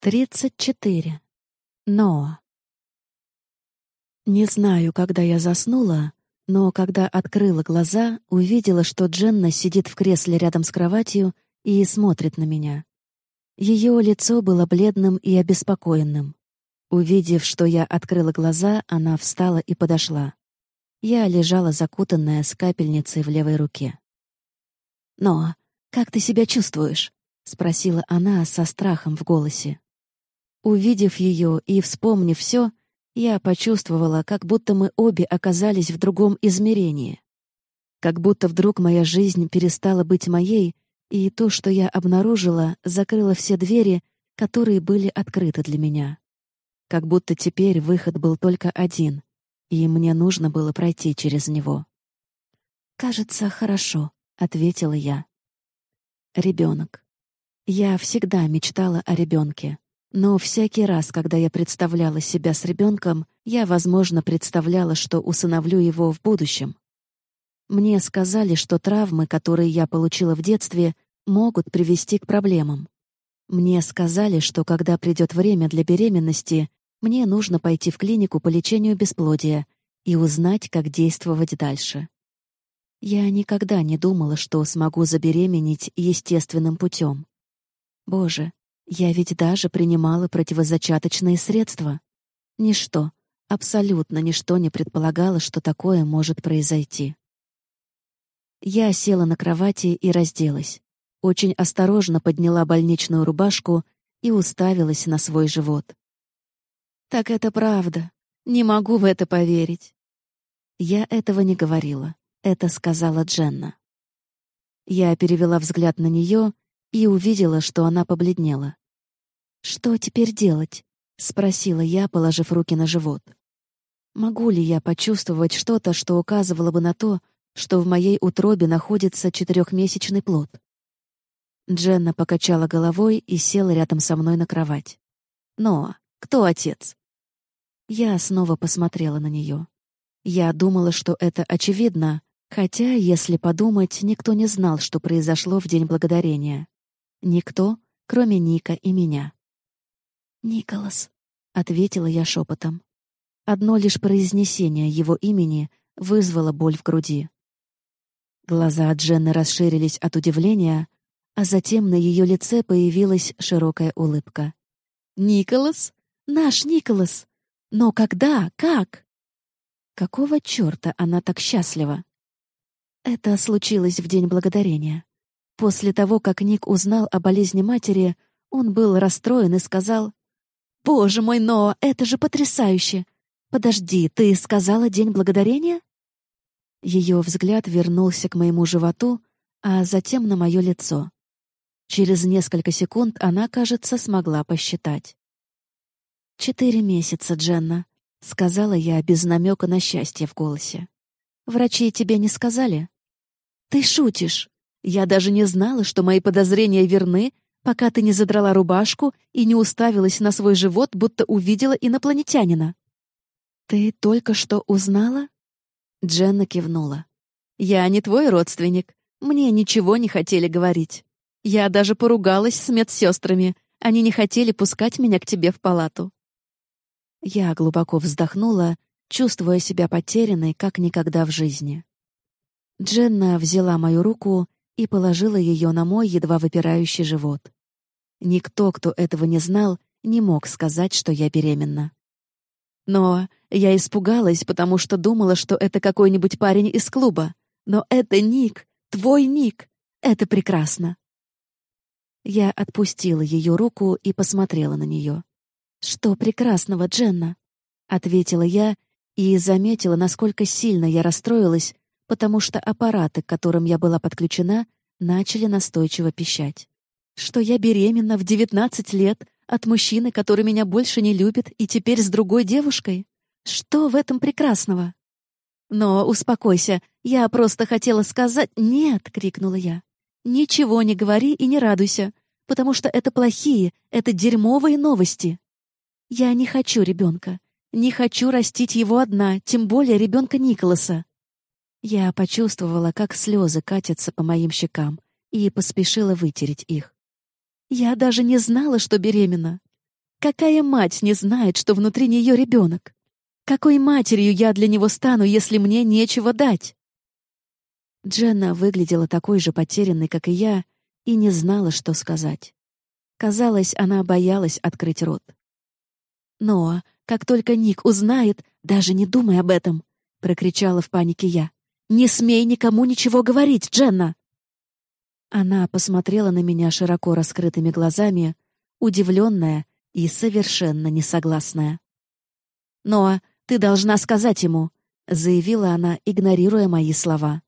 Тридцать четыре. Но. Не знаю, когда я заснула, но когда открыла глаза, увидела, что Дженна сидит в кресле рядом с кроватью и смотрит на меня. Ее лицо было бледным и обеспокоенным. Увидев, что я открыла глаза, она встала и подошла. Я лежала закутанная с капельницей в левой руке. «Но, как ты себя чувствуешь?» — спросила она со страхом в голосе. Увидев ее и вспомнив все, я почувствовала, как будто мы обе оказались в другом измерении. Как будто вдруг моя жизнь перестала быть моей, и то, что я обнаружила, закрыло все двери, которые были открыты для меня. Как будто теперь выход был только один, и мне нужно было пройти через него. «Кажется, хорошо», — ответила я. Ребенок. Я всегда мечтала о ребенке. Но всякий раз, когда я представляла себя с ребенком, я, возможно, представляла, что усыновлю его в будущем. Мне сказали, что травмы, которые я получила в детстве, могут привести к проблемам. Мне сказали, что когда придет время для беременности, мне нужно пойти в клинику по лечению бесплодия и узнать, как действовать дальше. Я никогда не думала, что смогу забеременеть естественным путем. Боже, я ведь даже принимала противозачаточные средства. Ничто, абсолютно ничто не предполагало, что такое может произойти. Я села на кровати и разделась. Очень осторожно подняла больничную рубашку и уставилась на свой живот. «Так это правда. Не могу в это поверить». Я этого не говорила. Это сказала Дженна. Я перевела взгляд на нее и увидела, что она побледнела. «Что теперь делать?» — спросила я, положив руки на живот. «Могу ли я почувствовать что-то, что указывало бы на то, что в моей утробе находится четырехмесячный плод?» Дженна покачала головой и села рядом со мной на кровать. «Но кто отец?» Я снова посмотрела на нее. Я думала, что это очевидно, хотя, если подумать, никто не знал, что произошло в День Благодарения. Никто, кроме Ника и меня. «Николас», — ответила я шепотом. Одно лишь произнесение его имени вызвало боль в груди. Глаза Дженны расширились от удивления, а затем на ее лице появилась широкая улыбка. «Николас? Наш Николас! Но когда? Как?» Какого черта она так счастлива? Это случилось в День Благодарения. После того, как Ник узнал о болезни матери, он был расстроен и сказал, «Боже мой, но это же потрясающе! Подожди, ты сказала День Благодарения?» Ее взгляд вернулся к моему животу, а затем на мое лицо. Через несколько секунд она, кажется, смогла посчитать. «Четыре месяца, Дженна», — сказала я без намека на счастье в голосе. «Врачи тебе не сказали?» «Ты шутишь. Я даже не знала, что мои подозрения верны, пока ты не задрала рубашку и не уставилась на свой живот, будто увидела инопланетянина». «Ты только что узнала?» Дженна кивнула. «Я не твой родственник. Мне ничего не хотели говорить. Я даже поругалась с медсестрами. Они не хотели пускать меня к тебе в палату». Я глубоко вздохнула, чувствуя себя потерянной, как никогда в жизни. Дженна взяла мою руку и положила ее на мой едва выпирающий живот. Никто, кто этого не знал, не мог сказать, что я беременна. Но я испугалась, потому что думала, что это какой-нибудь парень из клуба. Но это Ник, твой Ник. Это прекрасно. Я отпустила ее руку и посмотрела на нее. «Что прекрасного, Дженна?» — ответила я и заметила, насколько сильно я расстроилась, потому что аппараты, к которым я была подключена, начали настойчиво пищать. Что я беременна в 19 лет от мужчины, который меня больше не любит и теперь с другой девушкой? Что в этом прекрасного? Но успокойся, я просто хотела сказать «нет», — крикнула я. Ничего не говори и не радуйся, потому что это плохие, это дерьмовые новости. Я не хочу ребенка. Не хочу растить его одна, тем более ребенка Николаса. Я почувствовала, как слезы катятся по моим щекам, и поспешила вытереть их. Я даже не знала, что беременна. Какая мать не знает, что внутри нее ребенок? Какой матерью я для него стану, если мне нечего дать? Дженна выглядела такой же потерянной, как и я, и не знала, что сказать. Казалось, она боялась открыть рот. «Но, как только Ник узнает, даже не думай об этом!» — прокричала в панике я. «Не смей никому ничего говорить, Дженна!» Она посмотрела на меня широко раскрытыми глазами, удивленная и совершенно несогласная. «Но ты должна сказать ему», — заявила она, игнорируя мои слова.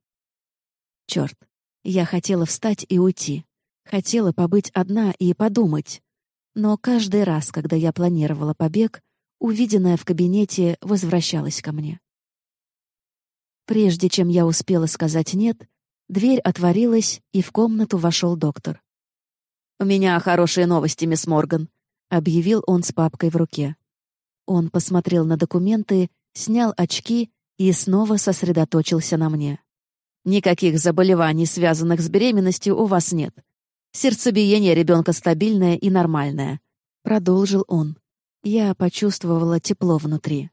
Черт, я хотела встать и уйти. Хотела побыть одна и подумать. Но каждый раз, когда я планировала побег, увиденное в кабинете возвращалось ко мне. Прежде чем я успела сказать «нет», дверь отворилась, и в комнату вошел доктор. «У меня хорошие новости, мисс Морган», — объявил он с папкой в руке. Он посмотрел на документы, снял очки и снова сосредоточился на мне. «Никаких заболеваний, связанных с беременностью, у вас нет. Сердцебиение ребенка стабильное и нормальное», — продолжил он. Я почувствовала тепло внутри.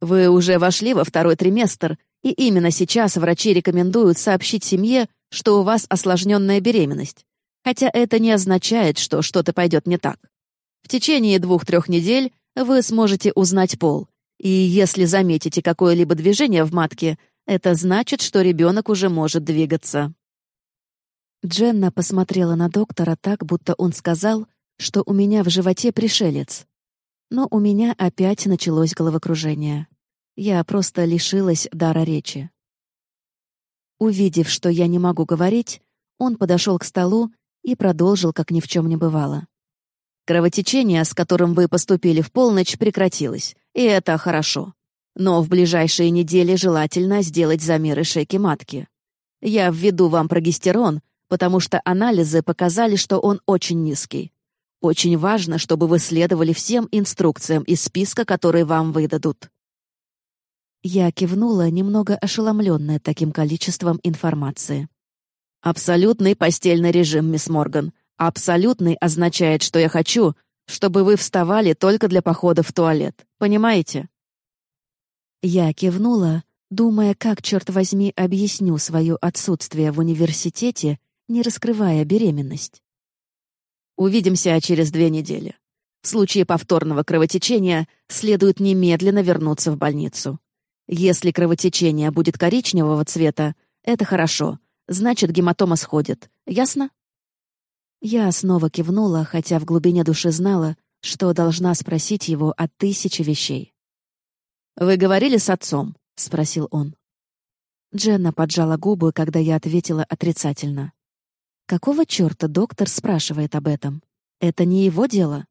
«Вы уже вошли во второй триместр, и именно сейчас врачи рекомендуют сообщить семье, что у вас осложненная беременность. Хотя это не означает, что что-то пойдет не так. В течение двух-трех недель вы сможете узнать пол, и если заметите какое-либо движение в матке, это значит, что ребенок уже может двигаться. Дженна посмотрела на доктора так, будто он сказал, что у меня в животе пришелец. Но у меня опять началось головокружение. Я просто лишилась дара речи. Увидев, что я не могу говорить, он подошел к столу и продолжил, как ни в чем не бывало. Кровотечение, с которым вы поступили в полночь, прекратилось, и это хорошо. Но в ближайшие недели желательно сделать замеры шейки матки. Я введу вам прогестерон, потому что анализы показали, что он очень низкий. Очень важно, чтобы вы следовали всем инструкциям из списка, которые вам выдадут». Я кивнула, немного ошеломленная таким количеством информации. «Абсолютный постельный режим, мисс Морган. Абсолютный означает, что я хочу, чтобы вы вставали только для похода в туалет. Понимаете?» Я кивнула, думая, как, черт возьми, объясню свое отсутствие в университете не раскрывая беременность. Увидимся через две недели. В случае повторного кровотечения следует немедленно вернуться в больницу. Если кровотечение будет коричневого цвета, это хорошо, значит, гематома сходит. Ясно? Я снова кивнула, хотя в глубине души знала, что должна спросить его о тысяче вещей. «Вы говорили с отцом?» — спросил он. Дженна поджала губы, когда я ответила отрицательно. Какого черта доктор спрашивает об этом? Это не его дело?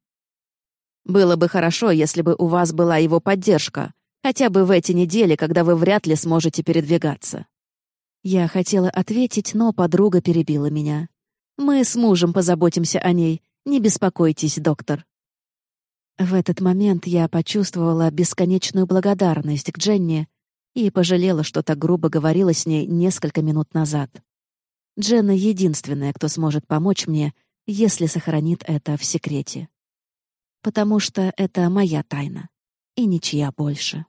Было бы хорошо, если бы у вас была его поддержка, хотя бы в эти недели, когда вы вряд ли сможете передвигаться. Я хотела ответить, но подруга перебила меня. Мы с мужем позаботимся о ней. Не беспокойтесь, доктор. В этот момент я почувствовала бесконечную благодарность к Дженни и пожалела, что так грубо говорила с ней несколько минут назад. Дженна единственная, кто сможет помочь мне, если сохранит это в секрете. Потому что это моя тайна, и ничья больше.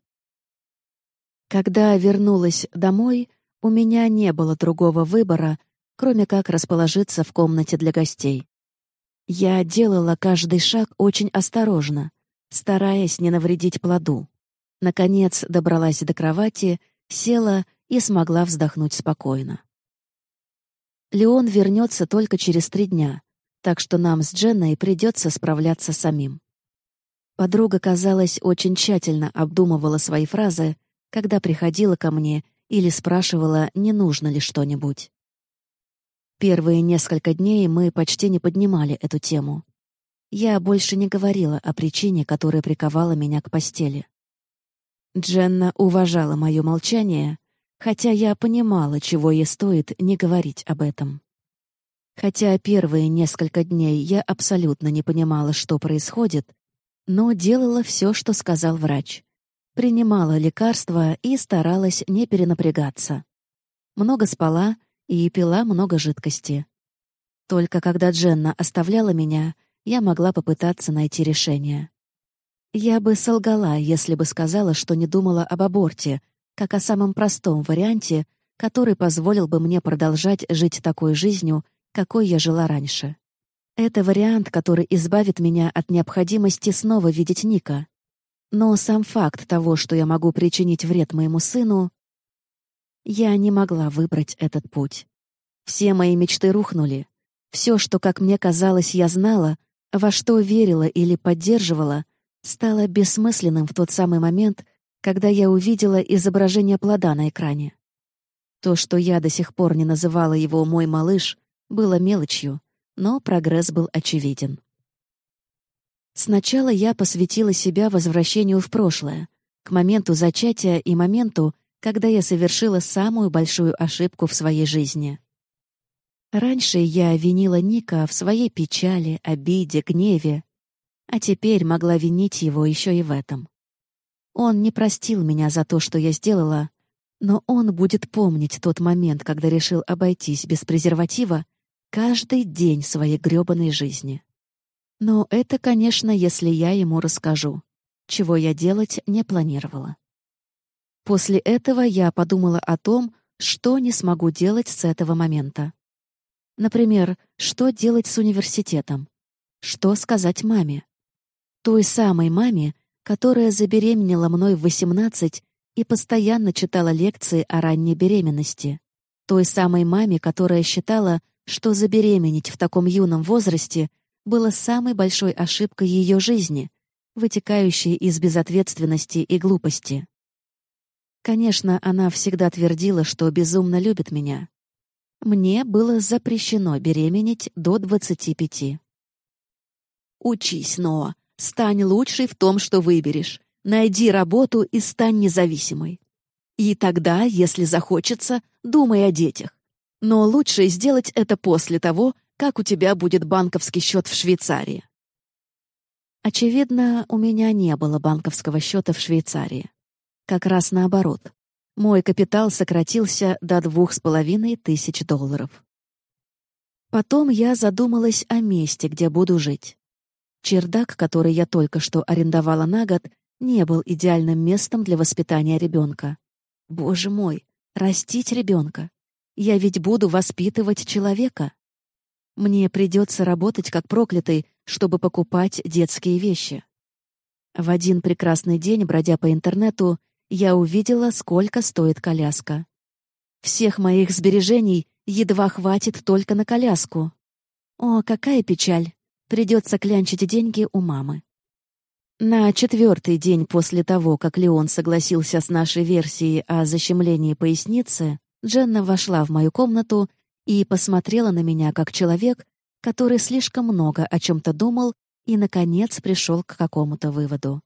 Когда вернулась домой, у меня не было другого выбора, кроме как расположиться в комнате для гостей. Я делала каждый шаг очень осторожно, стараясь не навредить плоду. Наконец добралась до кровати, села и смогла вздохнуть спокойно. Леон вернется только через три дня, так что нам с Дженной придется справляться самим. Подруга, казалось, очень тщательно обдумывала свои фразы, когда приходила ко мне или спрашивала, не нужно ли что-нибудь. Первые несколько дней мы почти не поднимали эту тему. Я больше не говорила о причине, которая приковала меня к постели. Дженна уважала мое молчание, хотя я понимала, чего ей стоит не говорить об этом. Хотя первые несколько дней я абсолютно не понимала, что происходит, но делала все, что сказал врач. Принимала лекарства и старалась не перенапрягаться. Много спала и пила много жидкости. Только когда Дженна оставляла меня, я могла попытаться найти решение. Я бы солгала, если бы сказала, что не думала об аборте, как о самом простом варианте, который позволил бы мне продолжать жить такой жизнью, какой я жила раньше. Это вариант, который избавит меня от необходимости снова видеть Ника. Но сам факт того, что я могу причинить вред моему сыну, я не могла выбрать этот путь. Все мои мечты рухнули. Все, что, как мне казалось, я знала, во что верила или поддерживала, стало бессмысленным в тот самый момент, когда я увидела изображение плода на экране. То, что я до сих пор не называла его «мой малыш», было мелочью, но прогресс был очевиден. Сначала я посвятила себя возвращению в прошлое, к моменту зачатия и моменту, когда я совершила самую большую ошибку в своей жизни. Раньше я винила Ника в своей печали, обиде, гневе, а теперь могла винить его еще и в этом. Он не простил меня за то, что я сделала, но он будет помнить тот момент, когда решил обойтись без презерватива каждый день своей грёбаной жизни. Но это, конечно, если я ему расскажу, чего я делать не планировала. После этого я подумала о том, что не смогу делать с этого момента. Например, что делать с университетом? Что сказать маме? Той самой маме, которая забеременела мной в 18 и постоянно читала лекции о ранней беременности. Той самой маме, которая считала, что забеременеть в таком юном возрасте было самой большой ошибкой ее жизни, вытекающей из безответственности и глупости. Конечно, она всегда твердила, что безумно любит меня, мне было запрещено беременеть до 25. Учись, Ноа. Стань лучшей в том, что выберешь. Найди работу и стань независимой. И тогда, если захочется, думай о детях. Но лучше сделать это после того, как у тебя будет банковский счет в Швейцарии. Очевидно, у меня не было банковского счета в Швейцарии. Как раз наоборот мой капитал сократился до двух с половиной тысяч долларов. Потом я задумалась о месте, где буду жить. Чердак, который я только что арендовала на год, не был идеальным местом для воспитания ребенка. Боже мой, растить ребенка. Я ведь буду воспитывать человека. Мне придется работать как проклятый, чтобы покупать детские вещи. В один прекрасный день, бродя по интернету, я увидела, сколько стоит коляска. Всех моих сбережений едва хватит только на коляску. О, какая печаль! Придется клянчить деньги у мамы. На четвертый день после того, как Леон согласился с нашей версией о защемлении поясницы, Дженна вошла в мою комнату и посмотрела на меня как человек, который слишком много о чем-то думал и, наконец, пришел к какому-то выводу.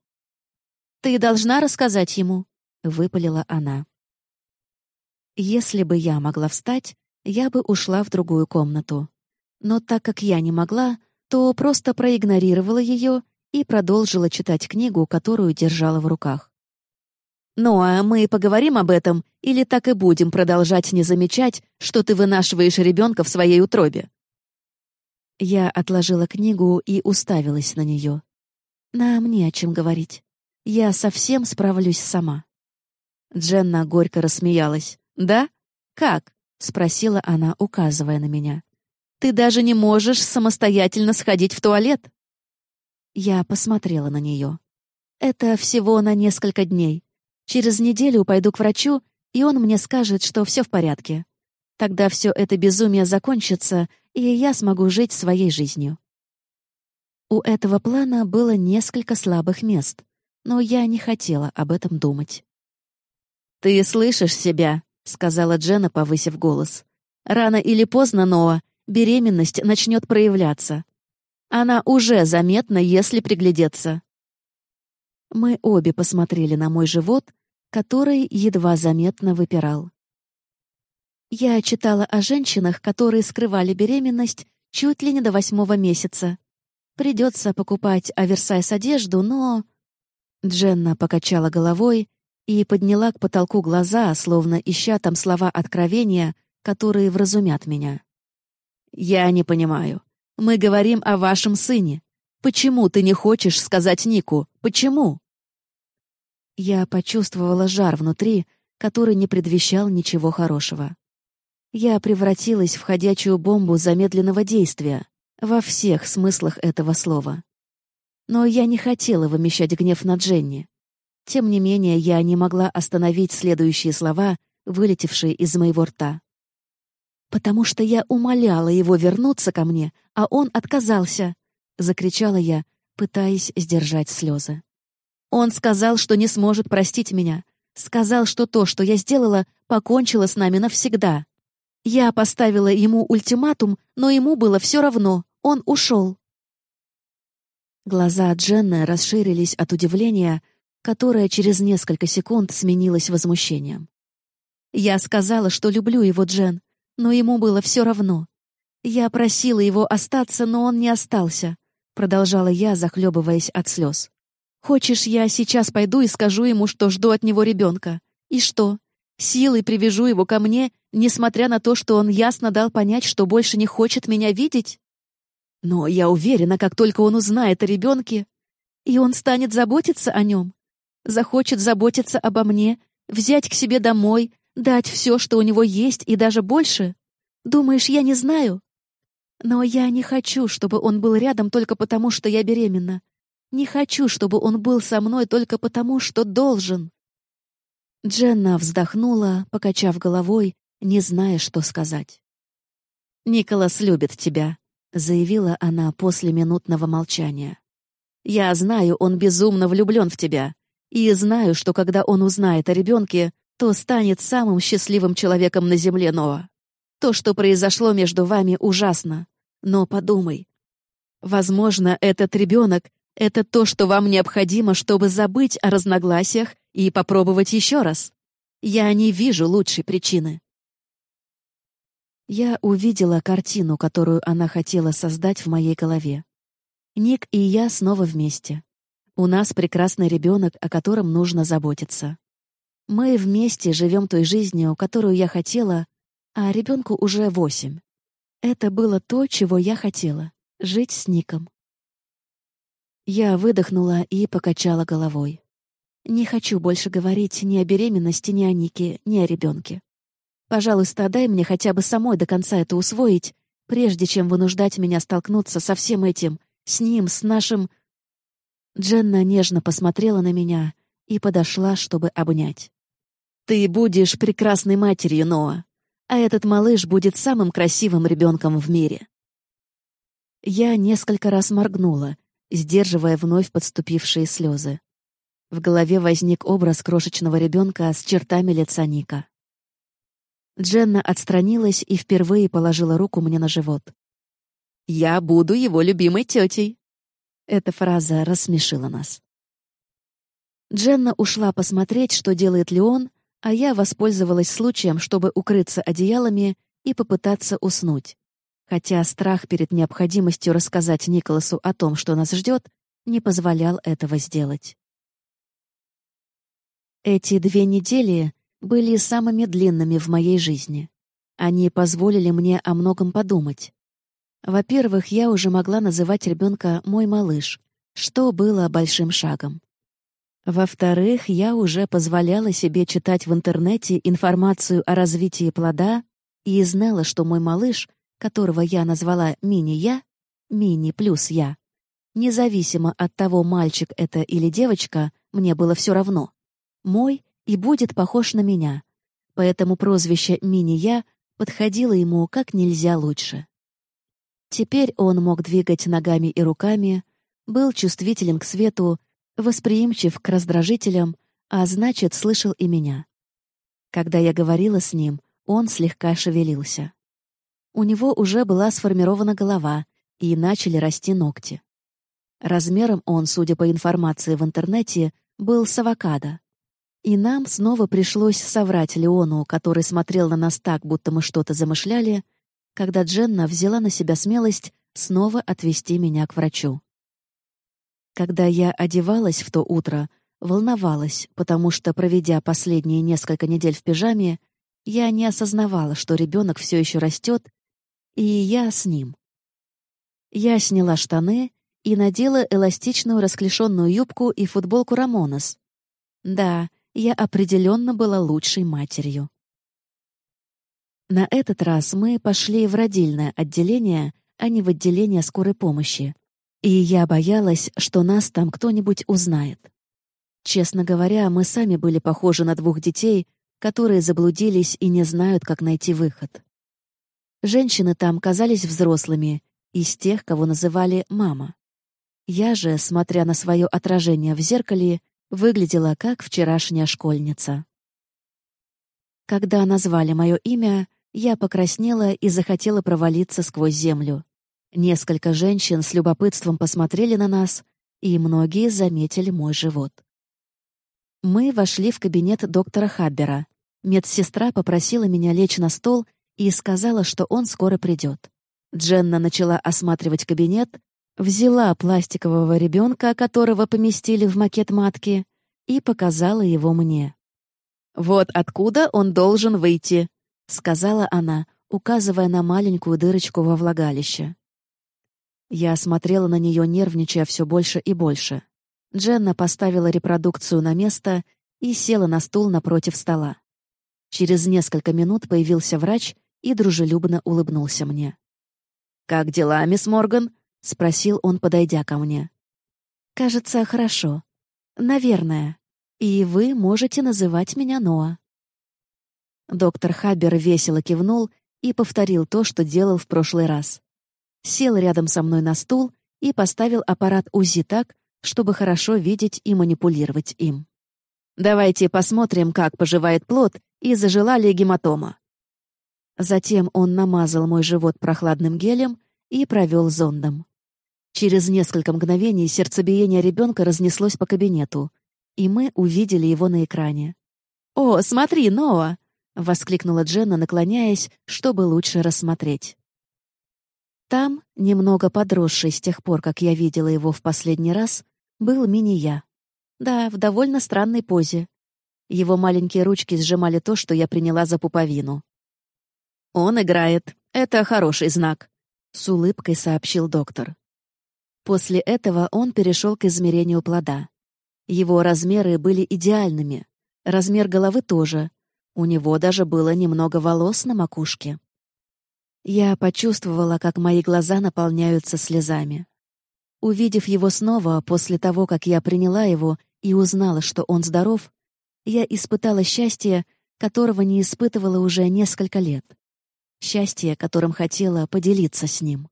«Ты должна рассказать ему», — выпалила она. Если бы я могла встать, я бы ушла в другую комнату. Но так как я не могла, то просто проигнорировала ее и продолжила читать книгу, которую держала в руках. «Ну, а мы поговорим об этом, или так и будем продолжать не замечать, что ты вынашиваешь ребенка в своей утробе?» Я отложила книгу и уставилась на нее. «Нам не о чем говорить. Я совсем справлюсь сама». Дженна горько рассмеялась. «Да? Как?» — спросила она, указывая на меня. «Ты даже не можешь самостоятельно сходить в туалет?» Я посмотрела на нее. «Это всего на несколько дней. Через неделю пойду к врачу, и он мне скажет, что все в порядке. Тогда все это безумие закончится, и я смогу жить своей жизнью». У этого плана было несколько слабых мест, но я не хотела об этом думать. «Ты слышишь себя?» — сказала Дженна, повысив голос. «Рано или поздно, Ноа, беременность начнет проявляться. Она уже заметна, если приглядеться». Мы обе посмотрели на мой живот, который едва заметно выпирал. Я читала о женщинах, которые скрывали беременность чуть ли не до восьмого месяца. Придется покупать оверсайз одежду, но... Дженна покачала головой и подняла к потолку глаза, словно ища там слова откровения, которые вразумят меня. «Я не понимаю. Мы говорим о вашем сыне. Почему ты не хочешь сказать Нику? Почему?» Я почувствовала жар внутри, который не предвещал ничего хорошего. Я превратилась в ходячую бомбу замедленного действия, во всех смыслах этого слова. Но я не хотела вымещать гнев на Дженни. Тем не менее, я не могла остановить следующие слова, вылетевшие из моего рта. «Потому что я умоляла его вернуться ко мне, а он отказался!» — закричала я, пытаясь сдержать слезы. «Он сказал, что не сможет простить меня. Сказал, что то, что я сделала, покончило с нами навсегда. Я поставила ему ультиматум, но ему было все равно. Он ушел. Глаза Дженны расширились от удивления, которое через несколько секунд сменилось возмущением. Я сказала, что люблю его, Джен, но ему было все равно. Я просила его остаться, но он не остался, продолжала я, захлебываясь от слез. Хочешь, я сейчас пойду и скажу ему, что жду от него ребенка? И что? Силой привяжу его ко мне, несмотря на то, что он ясно дал понять, что больше не хочет меня видеть? Но я уверена, как только он узнает о ребенке, и он станет заботиться о нем, захочет заботиться обо мне, взять к себе домой, дать все, что у него есть, и даже больше. Думаешь, я не знаю? Но я не хочу, чтобы он был рядом только потому, что я беременна. Не хочу, чтобы он был со мной только потому, что должен. Дженна вздохнула, покачав головой, не зная, что сказать. «Николас любит тебя», — заявила она после минутного молчания. «Я знаю, он безумно влюблен в тебя. И знаю, что когда он узнает о ребенке, то станет самым счастливым человеком на земле Ноа. То, что произошло между вами, ужасно. Но подумай. Возможно, этот ребенок — это то, что вам необходимо, чтобы забыть о разногласиях и попробовать еще раз. Я не вижу лучшей причины. Я увидела картину, которую она хотела создать в моей голове. Ник и я снова вместе. У нас прекрасный ребенок, о котором нужно заботиться. Мы вместе живем той жизнью, которую я хотела, а ребенку уже восемь. Это было то, чего я хотела — жить с Ником. Я выдохнула и покачала головой. Не хочу больше говорить ни о беременности, ни о Нике, ни о ребенке. Пожалуйста, дай мне хотя бы самой до конца это усвоить, прежде чем вынуждать меня столкнуться со всем этим, с ним, с нашим...» Дженна нежно посмотрела на меня и подошла, чтобы обнять. «Ты будешь прекрасной матерью, Ноа, а этот малыш будет самым красивым ребенком в мире». Я несколько раз моргнула, сдерживая вновь подступившие слезы. В голове возник образ крошечного ребенка с чертами лица Ника. Дженна отстранилась и впервые положила руку мне на живот. «Я буду его любимой тетей!» Эта фраза рассмешила нас. Дженна ушла посмотреть, что делает Леон, а я воспользовалась случаем, чтобы укрыться одеялами и попытаться уснуть. Хотя страх перед необходимостью рассказать Николасу о том, что нас ждет, не позволял этого сделать. Эти две недели были самыми длинными в моей жизни. Они позволили мне о многом подумать. Во-первых, я уже могла называть ребенка «мой малыш», что было большим шагом. Во-вторых, я уже позволяла себе читать в интернете информацию о развитии плода и знала, что мой малыш, которого я назвала «мини-я», «мини плюс я», независимо от того, мальчик это или девочка, мне было все равно. Мой и будет похож на меня, поэтому прозвище «Мини-Я» подходило ему как нельзя лучше. Теперь он мог двигать ногами и руками, был чувствителен к свету, восприимчив к раздражителям, а значит, слышал и меня. Когда я говорила с ним, он слегка шевелился. У него уже была сформирована голова, и начали расти ногти. Размером он, судя по информации в интернете, был с авокадо. И нам снова пришлось соврать Леону, который смотрел на нас так, будто мы что-то замышляли, когда Дженна взяла на себя смелость снова отвезти меня к врачу. Когда я одевалась в то утро, волновалась, потому что, проведя последние несколько недель в пижаме, я не осознавала, что ребенок все еще растет, и я с ним. Я сняла штаны, и надела эластичную расклешенную юбку и футболку Рамонес. Да, я определенно была лучшей матерью. На этот раз мы пошли в родильное отделение, а не в отделение скорой помощи. И я боялась, что нас там кто-нибудь узнает. Честно говоря, мы сами были похожи на двух детей, которые заблудились и не знают, как найти выход. Женщины там казались взрослыми, из тех, кого называли «мама». Я же, смотря на свое отражение в зеркале, выглядела как вчерашняя школьница. Когда назвали мое имя, я покраснела и захотела провалиться сквозь землю. Несколько женщин с любопытством посмотрели на нас, и многие заметили мой живот. Мы вошли в кабинет доктора Хаббера. Медсестра попросила меня лечь на стол и сказала, что он скоро придет. Дженна начала осматривать кабинет, взяла пластикового ребенка, которого поместили в макет матки, и показала его мне. «Вот откуда он должен выйти», — сказала она, указывая на маленькую дырочку во влагалище. Я смотрела на нее, нервничая все больше и больше. Дженна поставила репродукцию на место и села на стул напротив стола. Через несколько минут появился врач и дружелюбно улыбнулся мне. «Как дела, мисс Морган?» — спросил он, подойдя ко мне. «Кажется, хорошо. Наверное. И вы можете называть меня Ноа». Доктор Хаббер весело кивнул и повторил то, что делал в прошлый раз. Сел рядом со мной на стул и поставил аппарат УЗИ так, чтобы хорошо видеть и манипулировать им. «Давайте посмотрим, как поживает плод и зажила ли гематома. Затем он намазал мой живот прохладным гелем и провел зондом. Через несколько мгновений сердцебиение ребенка разнеслось по кабинету, и мы увидели его на экране. «О, смотри, Ноа!» — воскликнула Дженна, наклоняясь, чтобы лучше рассмотреть. Там, немного подросший с тех пор, как я видела его в последний раз, был мини-я. Да, в довольно странной позе. Его маленькие ручки сжимали то, что я приняла за пуповину. «Он играет. Это хороший знак», — с улыбкой сообщил доктор. После этого он перешел к измерению плода. Его размеры были идеальными. Размер головы тоже. У него даже было немного волос на макушке. Я почувствовала, как мои глаза наполняются слезами. Увидев его снова, после того, как я приняла его и узнала, что он здоров, я испытала счастье, которого не испытывала уже несколько лет счастье, которым хотела поделиться с ним.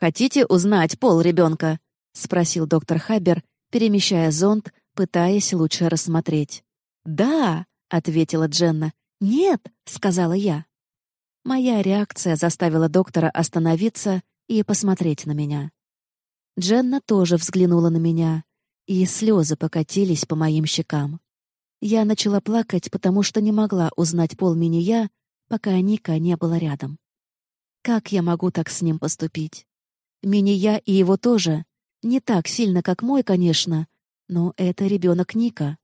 «Хотите узнать пол ребенка?» — спросил доктор Хабер, перемещая зонд, пытаясь лучше рассмотреть. «Да», — ответила Дженна. «Нет», — сказала я. Моя реакция заставила доктора остановиться и посмотреть на меня. Дженна тоже взглянула на меня, и слезы покатились по моим щекам. Я начала плакать, потому что не могла узнать пол Миния, пока Ника не было рядом. Как я могу так с ним поступить? Мини-я и его тоже. Не так сильно, как мой, конечно, но это ребенок Ника.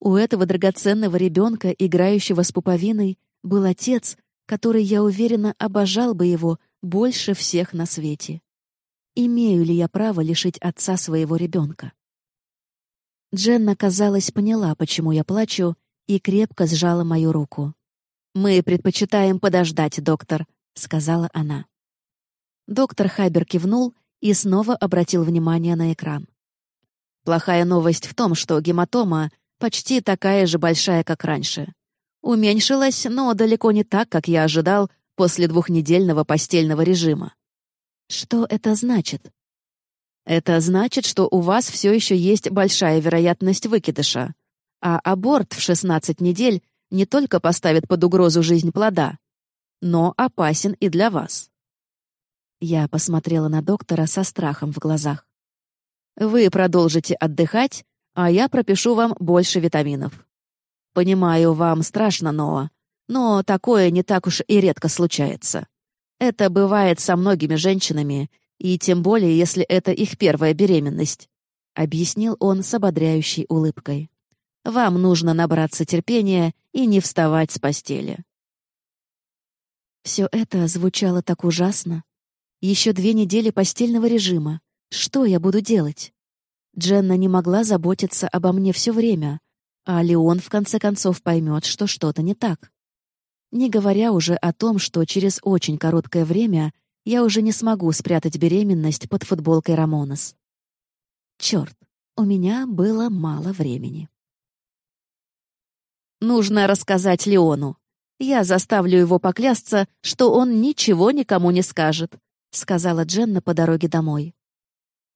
У этого драгоценного ребенка, играющего с пуповиной, был отец, который, я уверена, обожал бы его больше всех на свете. Имею ли я право лишить отца своего ребенка? Дженна, казалось, поняла, почему я плачу, и крепко сжала мою руку. «Мы предпочитаем подождать, доктор», — сказала она. Доктор Хайбер кивнул и снова обратил внимание на экран. Плохая новость в том, что гематома почти такая же большая, как раньше. Уменьшилась, но далеко не так, как я ожидал после двухнедельного постельного режима. Что это значит? Это значит, что у вас все еще есть большая вероятность выкидыша, а аборт в 16 недель не только поставит под угрозу жизнь плода, но опасен и для вас. Я посмотрела на доктора со страхом в глазах. Вы продолжите отдыхать, а я пропишу вам больше витаминов. Понимаю, вам страшно, Ноа, но такое не так уж и редко случается. Это бывает со многими женщинами, и тем более, если это их первая беременность», — объяснил он с ободряющей улыбкой. Вам нужно набраться терпения и не вставать с постели. Все это звучало так ужасно. Еще две недели постельного режима, Что я буду делать? Дженна не могла заботиться обо мне все время, а Леон в конце концов поймет, что что-то не так. Не говоря уже о том, что через очень короткое время я уже не смогу спрятать беременность под футболкой Рамонес. Черт, у меня было мало времени. Нужно рассказать Леону. Я заставлю его поклясться, что он ничего никому не скажет, сказала Дженна по дороге домой.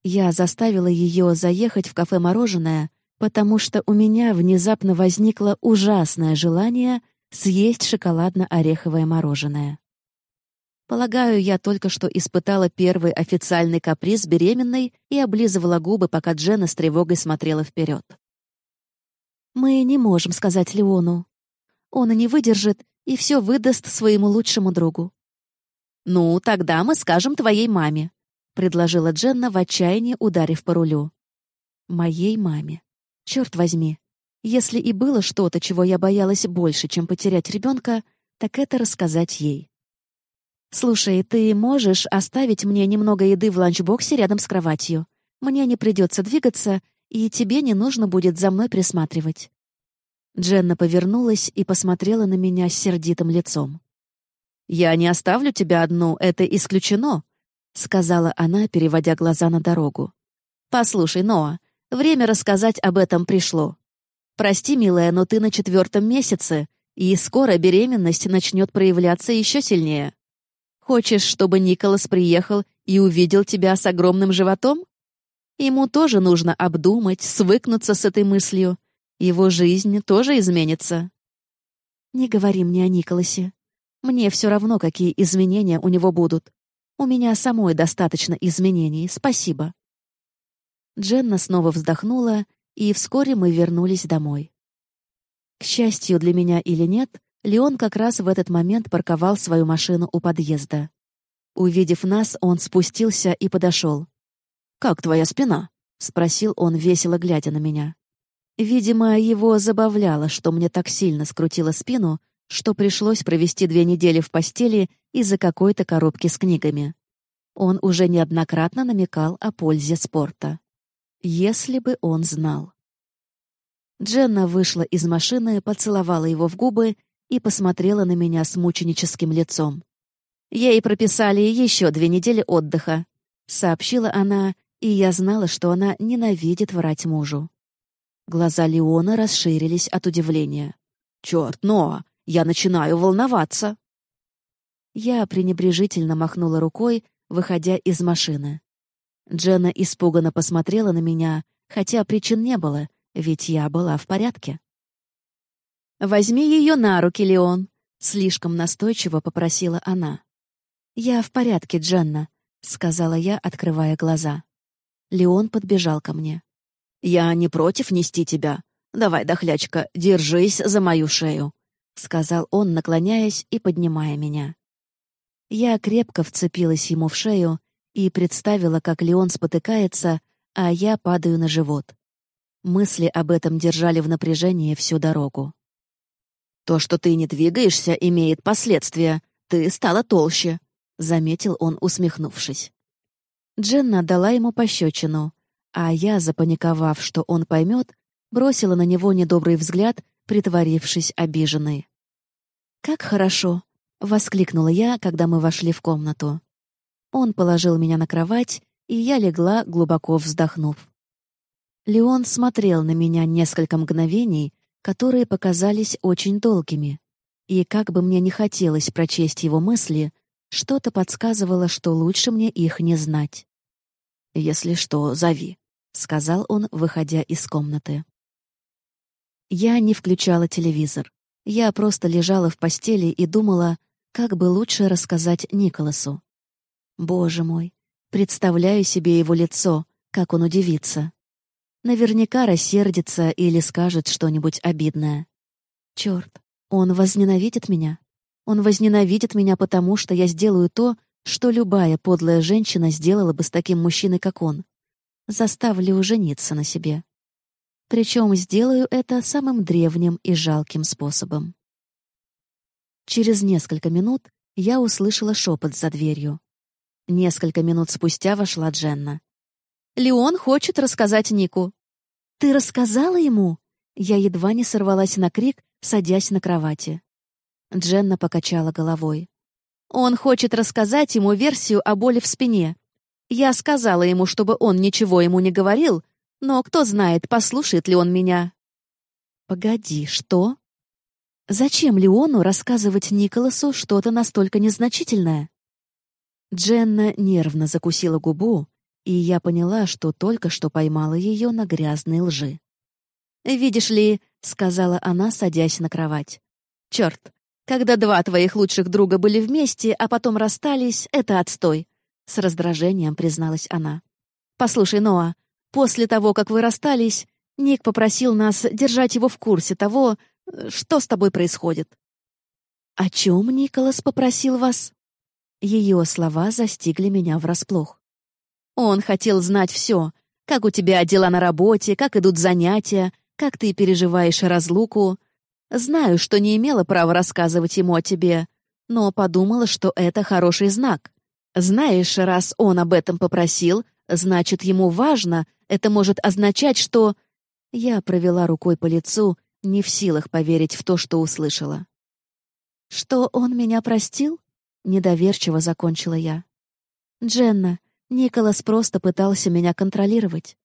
Я заставила ее заехать в кафе «Мороженое», потому что у меня внезапно возникло ужасное желание съесть шоколадно-ореховое мороженое. Полагаю, я только что испытала первый официальный каприз беременной и облизывала губы, пока Дженна с тревогой смотрела вперед. «Мы не можем сказать Леону. Он не выдержит, и все выдаст своему лучшему другу». «Ну, тогда мы скажем твоей маме», — предложила Дженна в отчаянии, ударив по рулю. «Моей маме. Черт возьми, если и было что-то, чего я боялась больше, чем потерять ребенка, так это рассказать ей. «Слушай, ты можешь оставить мне немного еды в ланчбоксе рядом с кроватью? Мне не придется двигаться, и тебе не нужно будет за мной присматривать». Дженна повернулась и посмотрела на меня с сердитым лицом. «Я не оставлю тебя одну, это исключено», — сказала она, переводя глаза на дорогу. «Послушай, Ноа, время рассказать об этом пришло. Прости, милая, но ты на четвертом месяце, и скоро беременность начнет проявляться еще сильнее. Хочешь, чтобы Николас приехал и увидел тебя с огромным животом? Ему тоже нужно обдумать, свыкнуться с этой мыслью. Его жизнь тоже изменится. Не говори мне о Николасе. Мне все равно, какие изменения у него будут. У меня самой достаточно изменений, спасибо. Дженна снова вздохнула и вскоре мы вернулись домой. К счастью для меня или нет, Леон как раз в этот момент парковал свою машину у подъезда. Увидев нас, он спустился и подошел. «Как твоя спина?» — спросил он, весело глядя на меня. Видимо, его забавляло, что мне так сильно скрутило спину, что пришлось провести две недели в постели из-за какой-то коробки с книгами. Он уже неоднократно намекал о пользе спорта. Если бы он знал. Дженна вышла из машины, поцеловала его в губы и посмотрела на меня с мученическим лицом. «Ей прописали еще две недели отдыха», — сообщила она, и я знала, что она ненавидит врать мужу. Глаза Леона расширились от удивления. «Черт, Ноа, я начинаю волноваться!» Я пренебрежительно махнула рукой, выходя из машины. Дженна испуганно посмотрела на меня, хотя причин не было, ведь я была в порядке. «Возьми ее на руки, Леон», — слишком настойчиво попросила она. «Я в порядке, Дженна», — сказала я, открывая глаза. Леон подбежал ко мне. «Я не против нести тебя. Давай, дохлячка, держись за мою шею», — сказал он, наклоняясь и поднимая меня. Я крепко вцепилась ему в шею и представила, как Леон спотыкается, а я падаю на живот. Мысли об этом держали в напряжении всю дорогу. «То, что ты не двигаешься, имеет последствия. Ты стала толще», — заметил он, усмехнувшись. Дженна дала ему пощечину, а я, запаниковав, что он поймет, бросила на него недобрый взгляд, притворившись обиженной. «Как хорошо!» — воскликнула я, когда мы вошли в комнату. Он положил меня на кровать, и я легла, глубоко вздохнув. Леон смотрел на меня несколько мгновений, которые показались очень долгими. И как бы мне не хотелось прочесть его мысли, что-то подсказывало, что лучше мне их не знать. «Если что, зови», — сказал он, выходя из комнаты. Я не включала телевизор. Я просто лежала в постели и думала, как бы лучше рассказать Николасу. Боже мой, представляю себе его лицо, как он удивится. Наверняка рассердится или скажет что-нибудь обидное. Черт, он возненавидит меня. Он возненавидит меня потому, что я сделаю то, что любая подлая женщина сделала бы с таким мужчиной, как он. Заставлю жениться на себе. Причем сделаю это самым древним и жалким способом. Через несколько минут я услышала шепот за дверью. Несколько минут спустя вошла Дженна. Леон хочет рассказать Нику». «Ты рассказала ему?» Я едва не сорвалась на крик, садясь на кровати. Дженна покачала головой. «Он хочет рассказать ему версию о боли в спине. Я сказала ему, чтобы он ничего ему не говорил, но кто знает, послушает ли он меня». «Погоди, что?» Зачем Леону рассказывать Николасу что-то настолько незначительное? Дженна нервно закусила губу, и я поняла, что только что поймала ее на грязной лжи. «Видишь ли», — сказала она, садясь на кровать. «Черт, когда два твоих лучших друга были вместе, а потом расстались, это отстой», — с раздражением призналась она. «Послушай, Ноа, после того, как вы расстались, Ник попросил нас держать его в курсе того, что с тобой происходит». «О чем Николас попросил вас?» Ее слова застигли меня врасплох. «Он хотел знать все. Как у тебя дела на работе, как идут занятия, как ты переживаешь разлуку. Знаю, что не имела права рассказывать ему о тебе, но подумала, что это хороший знак. Знаешь, раз он об этом попросил, значит, ему важно, это может означать, что...» Я провела рукой по лицу, не в силах поверить в то, что услышала. «Что он меня простил?» Недоверчиво закончила я. «Дженна, Николас просто пытался меня контролировать.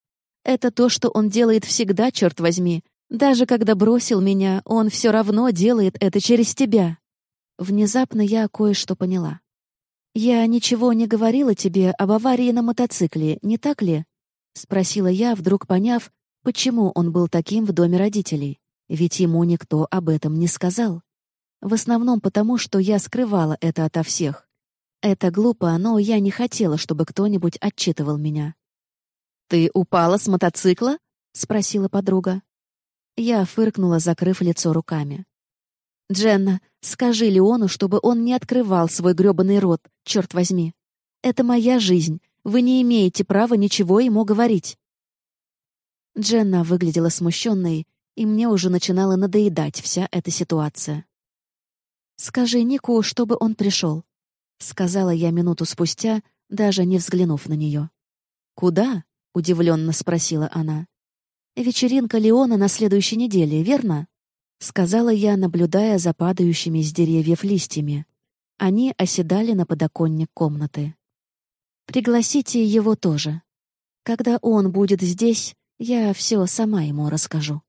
Это то, что он делает всегда, черт возьми. Даже когда бросил меня, он все равно делает это через тебя». Внезапно я кое-что поняла. «Я ничего не говорила тебе об аварии на мотоцикле, не так ли?» — спросила я, вдруг поняв, почему он был таким в доме родителей. Ведь ему никто об этом не сказал. В основном потому, что я скрывала это ото всех. Это глупо, но я не хотела, чтобы кто-нибудь отчитывал меня. «Ты упала с мотоцикла?» — спросила подруга. Я фыркнула, закрыв лицо руками. «Дженна, скажи Леону, чтобы он не открывал свой грёбаный рот, черт возьми. Это моя жизнь, вы не имеете права ничего ему говорить». Дженна выглядела смущенной, и мне уже начинала надоедать вся эта ситуация. «Скажи Нику, чтобы он пришел», — сказала я минуту спустя, даже не взглянув на нее. «Куда?» — удивленно спросила она. «Вечеринка Леона на следующей неделе, верно?» — сказала я, наблюдая за падающими с деревьев листьями. Они оседали на подоконник комнаты. «Пригласите его тоже. Когда он будет здесь, я все сама ему расскажу».